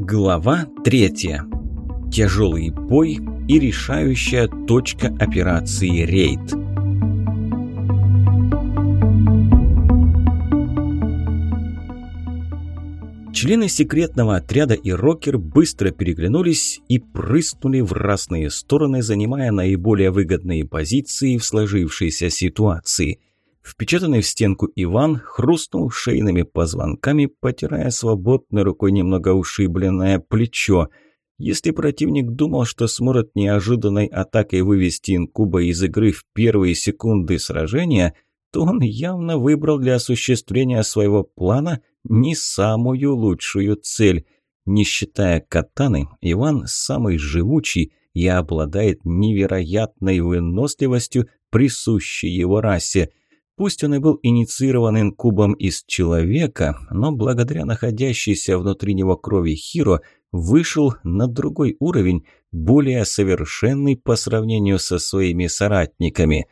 Глава третья. Тяжелый бой и решающая точка операции «Рейд». Члены секретного отряда и Рокер быстро переглянулись и прыснули в разные стороны, занимая наиболее выгодные позиции в сложившейся ситуации – Впечатанный в стенку Иван хрустнул шейными позвонками, потирая свободной рукой немного ушибленное плечо. Если противник думал, что сможет неожиданной атакой вывести инкуба из игры в первые секунды сражения, то он явно выбрал для осуществления своего плана не самую лучшую цель. Не считая катаны, Иван самый живучий и обладает невероятной выносливостью, присущей его расе – Пусть он и был инициирован инкубом из человека, но благодаря находящейся внутри него крови Хиро вышел на другой уровень, более совершенный по сравнению со своими соратниками.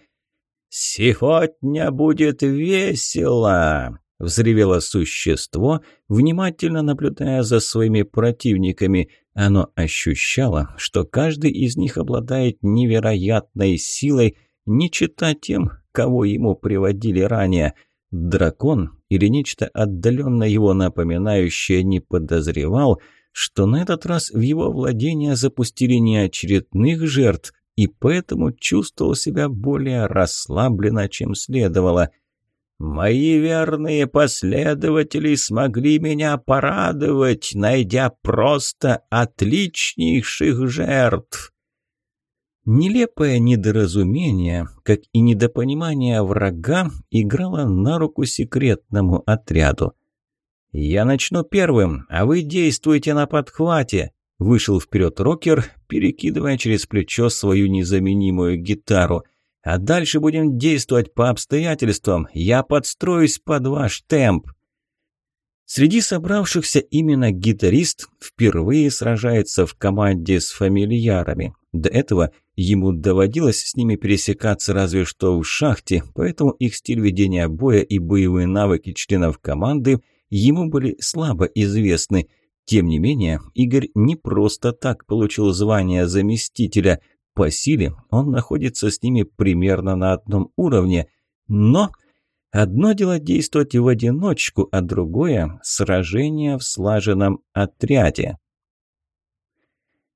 «Сегодня будет весело!» – взревело существо, внимательно наблюдая за своими противниками. Оно ощущало, что каждый из них обладает невероятной силой, не чита тем, кого ему приводили ранее. Дракон или нечто отдаленно его напоминающее не подозревал, что на этот раз в его владение запустили не очередных жертв, и поэтому чувствовал себя более расслабленно, чем следовало. «Мои верные последователи смогли меня порадовать, найдя просто отличнейших жертв!» Нелепое недоразумение, как и недопонимание врага, играло на руку секретному отряду. «Я начну первым, а вы действуйте на подхвате», – вышел вперед рокер, перекидывая через плечо свою незаменимую гитару. «А дальше будем действовать по обстоятельствам. Я подстроюсь под ваш темп». Среди собравшихся именно гитарист впервые сражается в команде с фамильярами. До этого ему доводилось с ними пересекаться разве что в шахте, поэтому их стиль ведения боя и боевые навыки членов команды ему были слабо известны. Тем не менее, Игорь не просто так получил звание заместителя. По силе он находится с ними примерно на одном уровне, но Одно дело действовать в одиночку, а другое – сражение в слаженном отряде.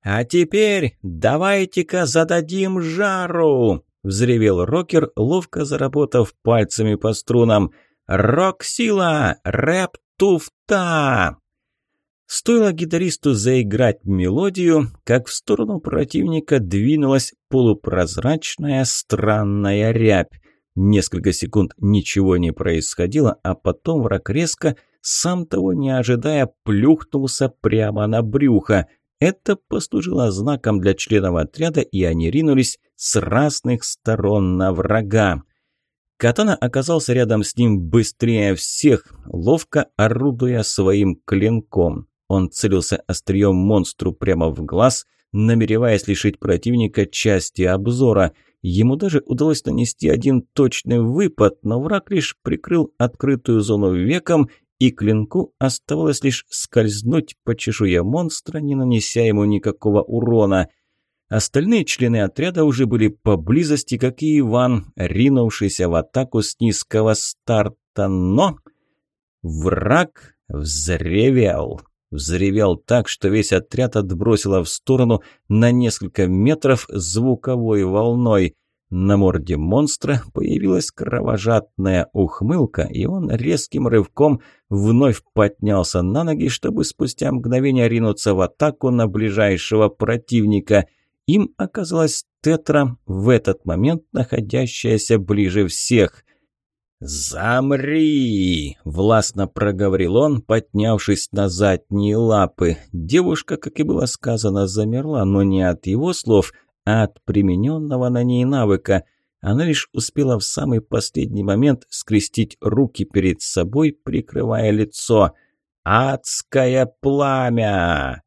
«А теперь давайте-ка зададим жару!» – взревел рокер, ловко заработав пальцами по струнам. «Рок-сила! Рэп-туфта!» Стоило гитаристу заиграть мелодию, как в сторону противника двинулась полупрозрачная странная рябь. Несколько секунд ничего не происходило, а потом враг резко, сам того не ожидая, плюхнулся прямо на брюхо. Это послужило знаком для членов отряда, и они ринулись с разных сторон на врага. Катана оказался рядом с ним быстрее всех, ловко орудуя своим клинком. Он целился острием монстру прямо в глаз, намереваясь лишить противника части обзора – Ему даже удалось нанести один точный выпад, но враг лишь прикрыл открытую зону веком, и клинку оставалось лишь скользнуть по чешуе монстра, не нанеся ему никакого урона. Остальные члены отряда уже были поблизости, как и Иван, ринувшийся в атаку с низкого старта, но... Враг взревел. Взревел так, что весь отряд отбросило в сторону на несколько метров звуковой волной. На морде монстра появилась кровожадная ухмылка, и он резким рывком вновь поднялся на ноги, чтобы спустя мгновение ринуться в атаку на ближайшего противника. Им оказалась Тетра, в этот момент находящаяся ближе всех – «Замри!» – властно проговорил он, поднявшись на задние лапы. Девушка, как и было сказано, замерла, но не от его слов, а от примененного на ней навыка. Она лишь успела в самый последний момент скрестить руки перед собой, прикрывая лицо. «Адское пламя!»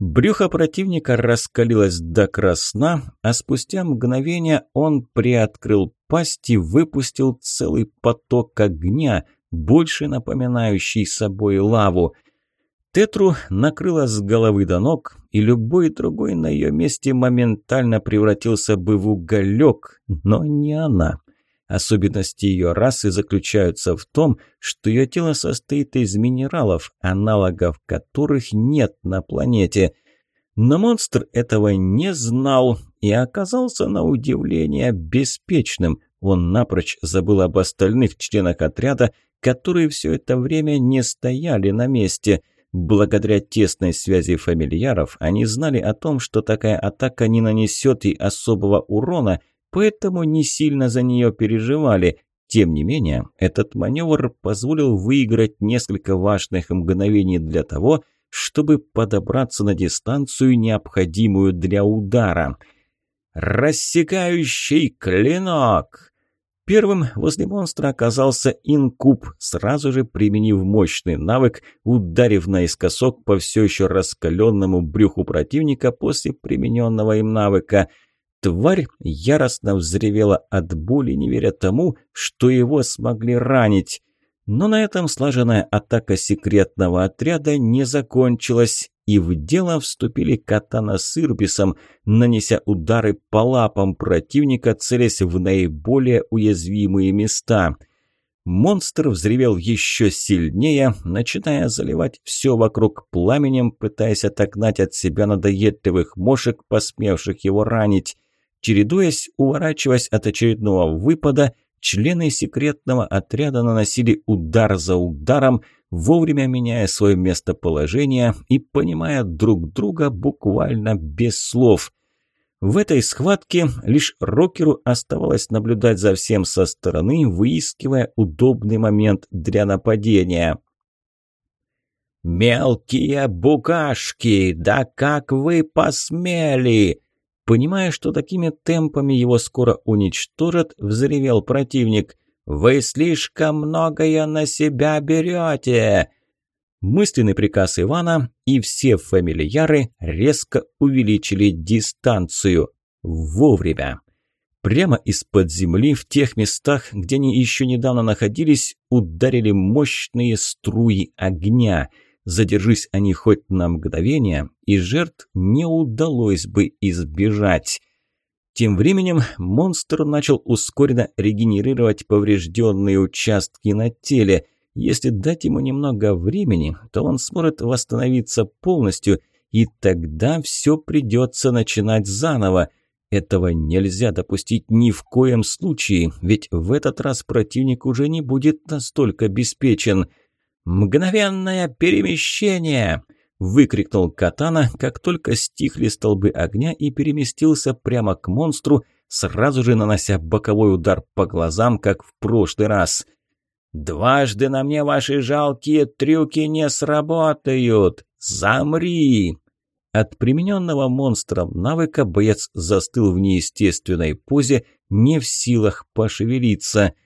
Брюхо противника раскалилось до красна, а спустя мгновение он приоткрыл пасть и выпустил целый поток огня, больше напоминающий собой лаву. Тетру накрыла с головы до ног, и любой другой на ее месте моментально превратился бы в уголек, но не она. Особенности ее расы заключаются в том, что ее тело состоит из минералов, аналогов которых нет на планете. Но монстр этого не знал и оказался на удивление беспечным. Он напрочь забыл об остальных членах отряда, которые все это время не стояли на месте – Благодаря тесной связи фамильяров они знали о том, что такая атака не нанесет и особого урона, поэтому не сильно за нее переживали. Тем не менее, этот маневр позволил выиграть несколько важных мгновений для того, чтобы подобраться на дистанцию, необходимую для удара. «Рассекающий клинок!» Первым возле монстра оказался инкуб, сразу же применив мощный навык, ударив наискосок по все еще раскаленному брюху противника после примененного им навыка. Тварь яростно взревела от боли, не веря тому, что его смогли ранить. Но на этом слаженная атака секретного отряда не закончилась и в дело вступили Катана с Ирбисом, нанеся удары по лапам противника, целясь в наиболее уязвимые места. Монстр взревел еще сильнее, начиная заливать все вокруг пламенем, пытаясь отогнать от себя надоедливых мошек, посмевших его ранить. Чередуясь, уворачиваясь от очередного выпада, члены секретного отряда наносили удар за ударом, вовремя меняя свое местоположение и понимая друг друга буквально без слов. В этой схватке лишь Рокеру оставалось наблюдать за всем со стороны, выискивая удобный момент для нападения. «Мелкие букашки! Да как вы посмели!» Понимая, что такими темпами его скоро уничтожат, взревел противник. «Вы слишком многое на себя берете!» Мысленный приказ Ивана, и все фамильяры резко увеличили дистанцию. Вовремя. Прямо из-под земли, в тех местах, где они еще недавно находились, ударили мощные струи огня. Задержись они хоть на мгновение, и жертв не удалось бы избежать. Тем временем монстр начал ускоренно регенерировать поврежденные участки на теле. Если дать ему немного времени, то он сможет восстановиться полностью, и тогда все придется начинать заново. Этого нельзя допустить ни в коем случае, ведь в этот раз противник уже не будет настолько обеспечен. «Мгновенное перемещение!» Выкрикнул Катана, как только стихли столбы огня и переместился прямо к монстру, сразу же нанося боковой удар по глазам, как в прошлый раз. «Дважды на мне ваши жалкие трюки не сработают! Замри!» От примененного монстром навыка боец застыл в неестественной позе, не в силах пошевелиться –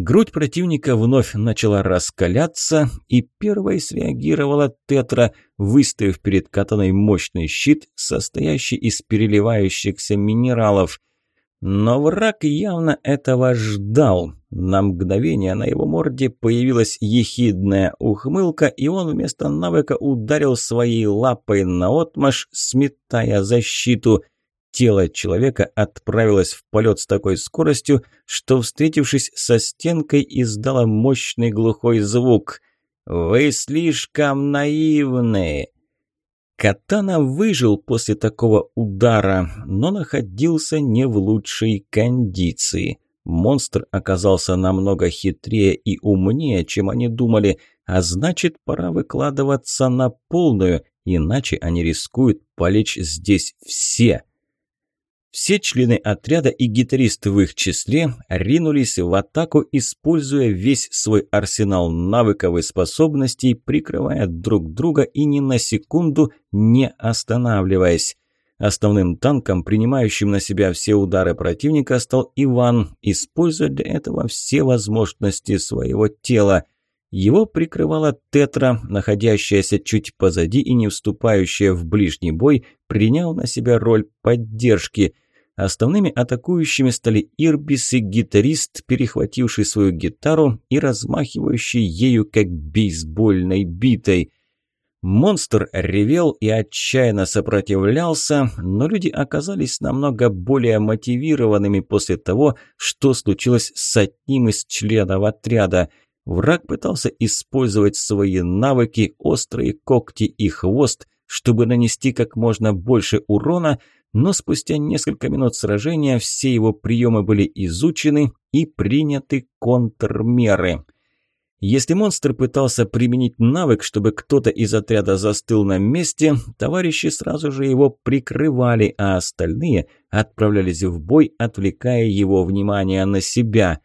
Грудь противника вновь начала раскаляться, и первой среагировала Тетра, выставив перед катаной мощный щит, состоящий из переливающихся минералов. Но враг явно этого ждал. На мгновение на его морде появилась ехидная ухмылка, и он вместо навыка ударил своей лапой наотмашь, сметая защиту – Тело человека отправилось в полет с такой скоростью, что, встретившись со стенкой, издало мощный глухой звук. «Вы слишком наивны!» Катана выжил после такого удара, но находился не в лучшей кондиции. Монстр оказался намного хитрее и умнее, чем они думали, а значит, пора выкладываться на полную, иначе они рискуют полечь здесь все. Все члены отряда и гитарист в их числе ринулись в атаку, используя весь свой арсенал навыков и способностей, прикрывая друг друга и ни на секунду не останавливаясь. Основным танком, принимающим на себя все удары противника, стал Иван, используя для этого все возможности своего тела. Его прикрывала Тетра, находящаяся чуть позади и не вступающая в ближний бой, принял на себя роль поддержки. Основными атакующими стали Ирбис и гитарист, перехвативший свою гитару и размахивающий ею как бейсбольной битой. Монстр ревел и отчаянно сопротивлялся, но люди оказались намного более мотивированными после того, что случилось с одним из членов отряда. Враг пытался использовать свои навыки, острые когти и хвост, чтобы нанести как можно больше урона, но спустя несколько минут сражения все его приемы были изучены и приняты контрмеры – если монстр пытался применить навык, чтобы кто-то из отряда застыл на месте, товарищи сразу же его прикрывали, а остальные отправлялись в бой, отвлекая его внимание на себя.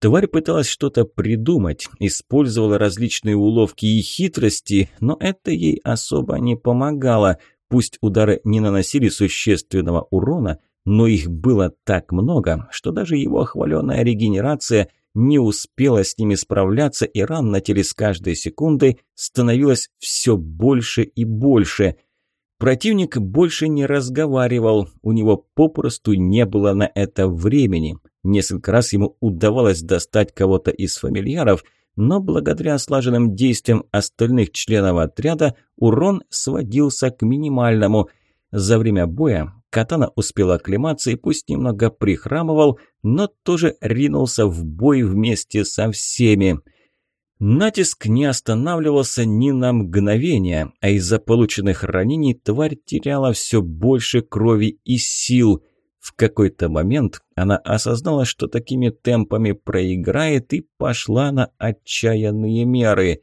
Тварь пыталась что-то придумать, использовала различные уловки и хитрости, но это ей особо не помогало. Пусть удары не наносили существенного урона, но их было так много, что даже его хваленая регенерация – не успела с ними справляться, и ран на теле с каждой секундой становилось все больше и больше. Противник больше не разговаривал, у него попросту не было на это времени. Несколько раз ему удавалось достать кого-то из фамильяров, но благодаря слаженным действиям остальных членов отряда урон сводился к минимальному. За время боя Катана успел оклематься и пусть немного прихрамывал, но тоже ринулся в бой вместе со всеми. Натиск не останавливался ни на мгновение, а из-за полученных ранений тварь теряла все больше крови и сил. В какой-то момент она осознала, что такими темпами проиграет и пошла на отчаянные меры.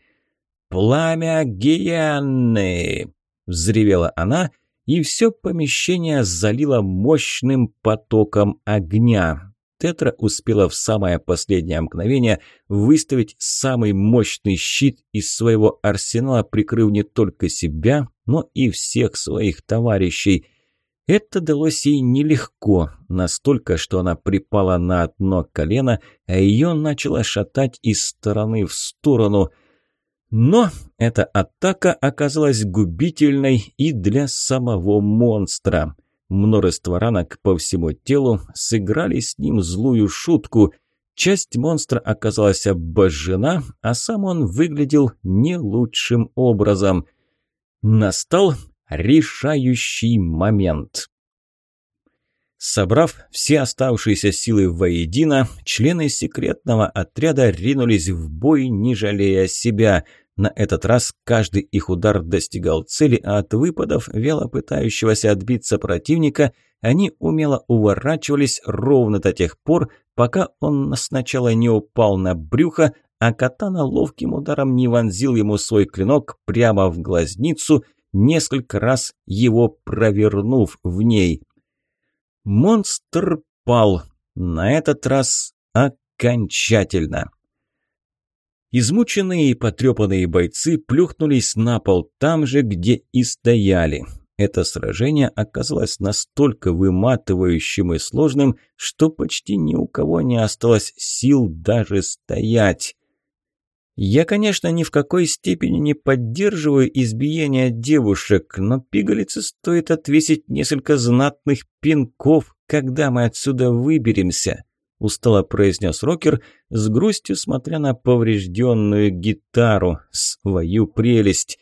«Пламя Гиенны!» – взревела она – и все помещение залило мощным потоком огня. Тетра успела в самое последнее мгновение выставить самый мощный щит из своего арсенала, прикрыв не только себя, но и всех своих товарищей. Это далось ей нелегко, настолько, что она припала на одно колено, а ее начало шатать из стороны в сторону – но эта атака оказалась губительной и для самого монстра. Множество ранок по всему телу сыграли с ним злую шутку. Часть монстра оказалась обожжена, а сам он выглядел не лучшим образом. Настал решающий момент. Собрав все оставшиеся силы воедино, члены секретного отряда ринулись в бой, не жалея себя. На этот раз каждый их удар достигал цели, а от выпадов, вяло пытающегося отбиться противника, они умело уворачивались ровно до тех пор, пока он сначала не упал на брюхо, а катана ловким ударом не вонзил ему свой клинок прямо в глазницу, несколько раз его провернув в ней. Монстр пал. На этот раз окончательно. Измученные и потрепанные бойцы плюхнулись на пол там же, где и стояли. Это сражение оказалось настолько выматывающим и сложным, что почти ни у кого не осталось сил даже стоять. Я, конечно, ни в какой степени не поддерживаю избиение девушек, но пигалице стоит отвесить несколько знатных пинков, когда мы отсюда выберемся», – устало произнес Рокер, с грустью смотря на поврежденную гитару, свою прелесть.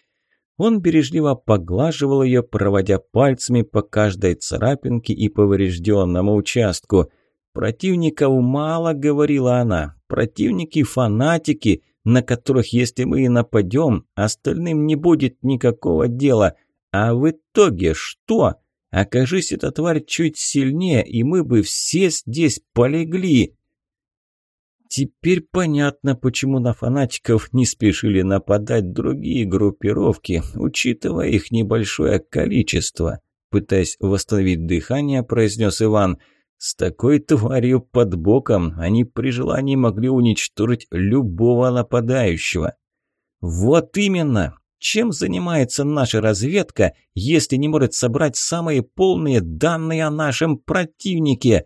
Он бережливо поглаживал ее, проводя пальцами по каждой царапинке и поврежденному участку. «Противников мало», – говорила она, – «противники – фанатики» на которых, если мы и нападем, остальным не будет никакого дела. А в итоге что? Окажись эта тварь чуть сильнее, и мы бы все здесь полегли. Теперь понятно, почему на фанатиков не спешили нападать другие группировки, учитывая их небольшое количество. Пытаясь восстановить дыхание, произнес Иван – с такой тварью под боком они при желании могли уничтожить любого нападающего. Вот именно! Чем занимается наша разведка, если не может собрать самые полные данные о нашем противнике?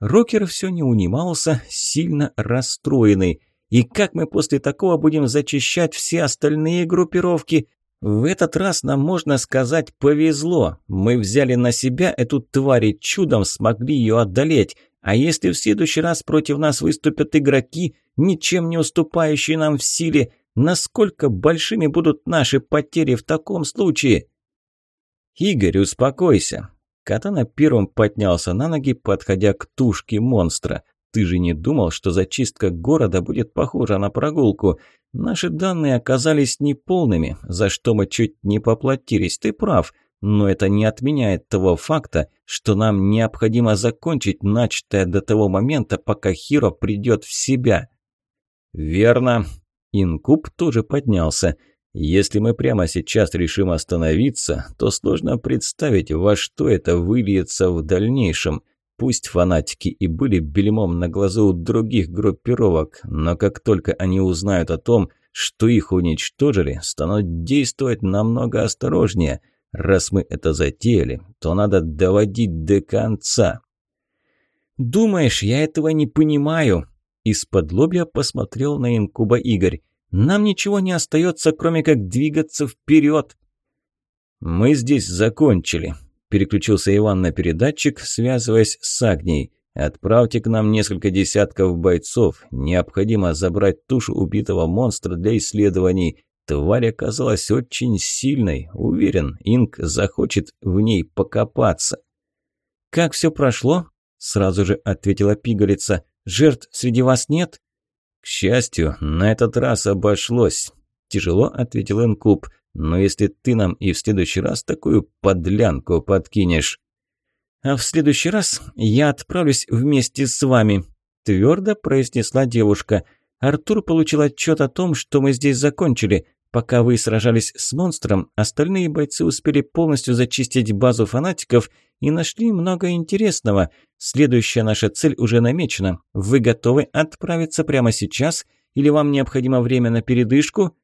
Рокер все не унимался, сильно расстроенный. И как мы после такого будем зачищать все остальные группировки? В этот раз нам, можно сказать, повезло. Мы взяли на себя эту тварь и чудом смогли ее одолеть. А если в следующий раз против нас выступят игроки, ничем не уступающие нам в силе, Насколько большими будут наши потери в таком случае?» «Игорь, успокойся!» Катана первым поднялся на ноги, подходя к тушке монстра. «Ты же не думал, что зачистка города будет похожа на прогулку? Наши данные оказались неполными, за что мы чуть не поплатились, ты прав. Но это не отменяет того факта, что нам необходимо закончить начатое до того момента, пока Хиро придет в себя». «Верно». Инкуб тоже поднялся. Если мы прямо сейчас решим остановиться, то сложно представить, во что это выльется в дальнейшем. Пусть фанатики и были бельмом на глазу у других группировок, но как только они узнают о том, что их уничтожили, станут действовать намного осторожнее. Раз мы это затеяли, то надо доводить до конца. «Думаешь, я этого не понимаю?» Из-под лобья посмотрел на инкуба Игорь. Нам ничего не остается, кроме как двигаться вперед. «Мы здесь закончили», – переключился Иван на передатчик, связываясь с Агнией. «Отправьте к нам несколько десятков бойцов. Необходимо забрать тушу убитого монстра для исследований. Тварь оказалась очень сильной. Уверен, Инк захочет в ней покопаться». «Как все прошло?» – сразу же ответила пигалица. «Жертв среди вас нет?» «К счастью, на этот раз обошлось», – тяжело ответил Инкуб. «Но если ты нам и в следующий раз такую подлянку подкинешь...» «А в следующий раз я отправлюсь вместе с вами», – твердо произнесла девушка. «Артур получил отчет о том, что мы здесь закончили. Пока вы сражались с монстром, остальные бойцы успели полностью зачистить базу фанатиков и нашли много интересного. Следующая наша цель уже намечена. Вы готовы отправиться прямо сейчас или вам необходимо время на передышку?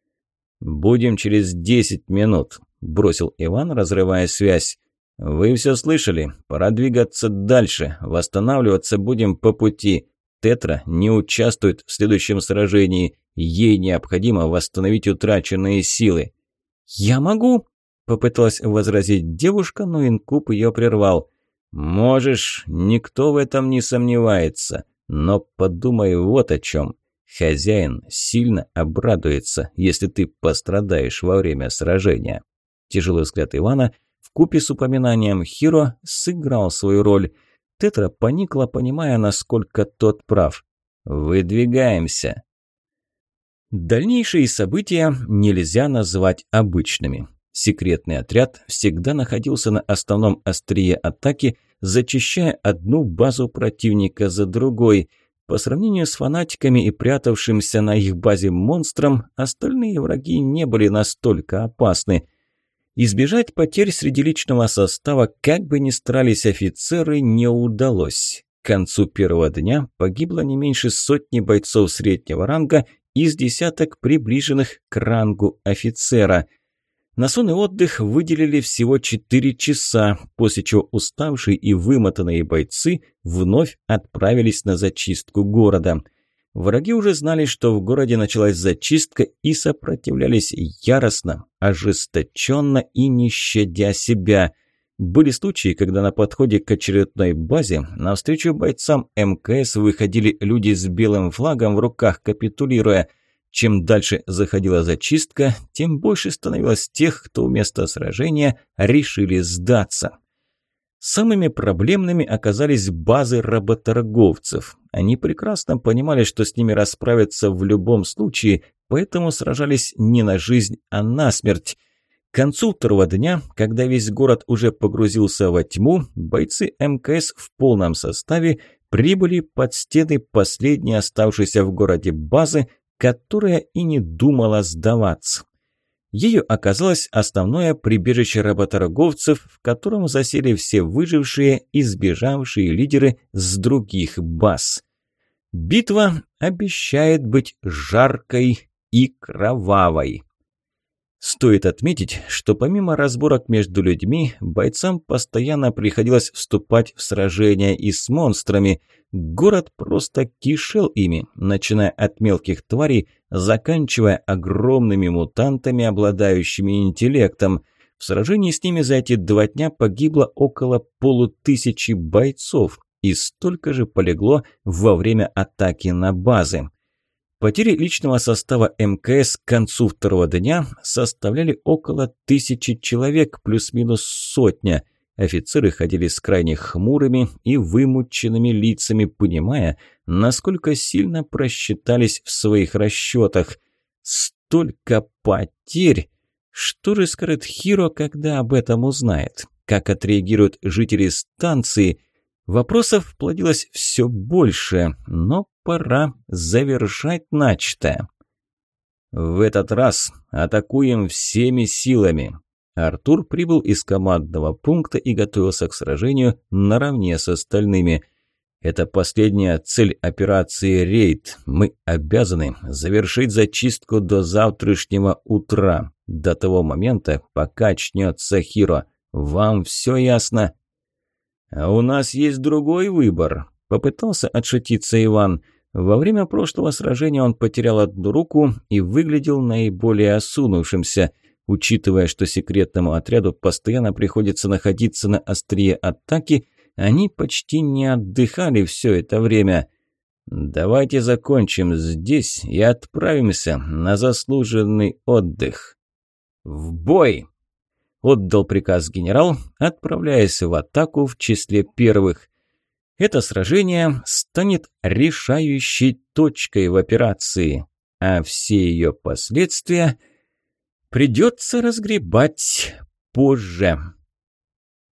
Будем через 10 минут, бросил Иван, разрывая связь. Вы все слышали. Пора двигаться дальше. Восстанавливаться будем по пути. Тетра не участвует в следующем сражении. Ей необходимо восстановить утраченные силы. «Я могу!» – попыталась возразить девушка, но инкуб ее прервал. «Можешь, никто в этом не сомневается. Но подумай вот о чем. Хозяин сильно обрадуется, если ты пострадаешь во время сражения». Тяжелый взгляд Ивана вкупе с упоминанием Хиро сыграл свою роль. Тетра поникла, понимая, насколько тот прав. «Выдвигаемся!» Дальнейшие события нельзя назвать обычными. Секретный отряд всегда находился на основном острие атаки, зачищая одну базу противника за другой. По сравнению с фанатиками и прятавшимся на их базе монстром, остальные враги не были настолько опасны. Избежать потерь среди личного состава, как бы ни старались офицеры, не удалось. К концу первого дня погибло не меньше сотни бойцов среднего ранга из десяток приближенных к рангу офицера. На сон и отдых выделили всего 4 часа, после чего уставшие и вымотанные бойцы вновь отправились на зачистку города. Враги уже знали, что в городе началась зачистка и сопротивлялись яростно, ожесточенно и не щадя себя. Были случаи, когда на подходе к очередной базе навстречу бойцам МКС выходили люди с белым флагом в руках, капитулируя. Чем дальше заходила зачистка, тем больше становилось тех, кто вместо сражения решили сдаться. Самыми проблемными оказались базы работорговцев. Они прекрасно понимали, что с ними расправятся в любом случае, поэтому сражались не на жизнь, а на смерть. К концу второго дня, когда весь город уже погрузился во тьму, бойцы МКС в полном составе прибыли под стены последней оставшейся в городе базы, которая и не думала сдаваться. Ею оказалось основное прибежище работорговцев, в котором засели все выжившие и сбежавшие лидеры с других баз. Битва обещает быть жаркой и кровавой. Стоит отметить, что помимо разборок между людьми, бойцам постоянно приходилось вступать в сражения и с монстрами. Город просто кишел ими, начиная от мелких тварей, заканчивая огромными мутантами, обладающими интеллектом. В сражении с ними за эти два дня погибло около полутысячи бойцов, и столько же полегло во время атаки на базы. Потери личного состава МКС к концу второго дня составляли около тысячи человек, плюс-минус сотня. Офицеры ходили с крайне хмурыми и вымученными лицами, понимая, насколько сильно просчитались в своих расчетах. Столько потерь! Что же скажет Хиро, когда об этом узнает? Как отреагируют жители станции – Вопросов плодилось все больше, но пора завершать начатое. В этот раз атакуем всеми силами. Артур прибыл из командного пункта и готовился к сражению наравне с остальными. Это последняя цель операции «Рейд». Мы обязаны завершить зачистку до завтрашнего утра, до того момента, пока очнется Хиро. Вам все ясно? «А у нас есть другой выбор», – попытался отшутиться Иван. Во время прошлого сражения он потерял одну руку и выглядел наиболее осунувшимся. Учитывая, что секретному отряду постоянно приходится находиться на острие атаки, они почти не отдыхали все это время. «Давайте закончим здесь и отправимся на заслуженный отдых». «В бой!» Отдал приказ генерал, отправляясь в атаку в числе первых. Это сражение станет решающей точкой в операции, а все ее последствия придется разгребать позже.